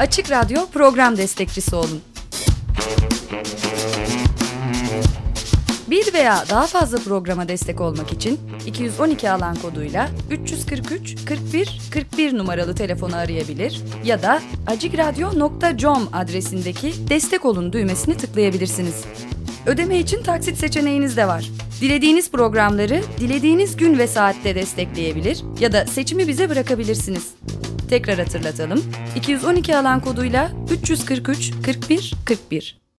Açık Radyo program destekçisi olun. Bir veya daha fazla programa destek olmak için 212 alan koduyla 343 41 41 numaralı telefonu arayabilir ya da acikradyo.com adresindeki destek olun düğmesini tıklayabilirsiniz. Ödeme için taksit seçeneğiniz de var. Dilediğiniz programları dilediğiniz gün ve saatte destekleyebilir ya da seçimi bize bırakabilirsiniz. Tekrar hatırlatalım. 212 alan koduyla 343 41 41.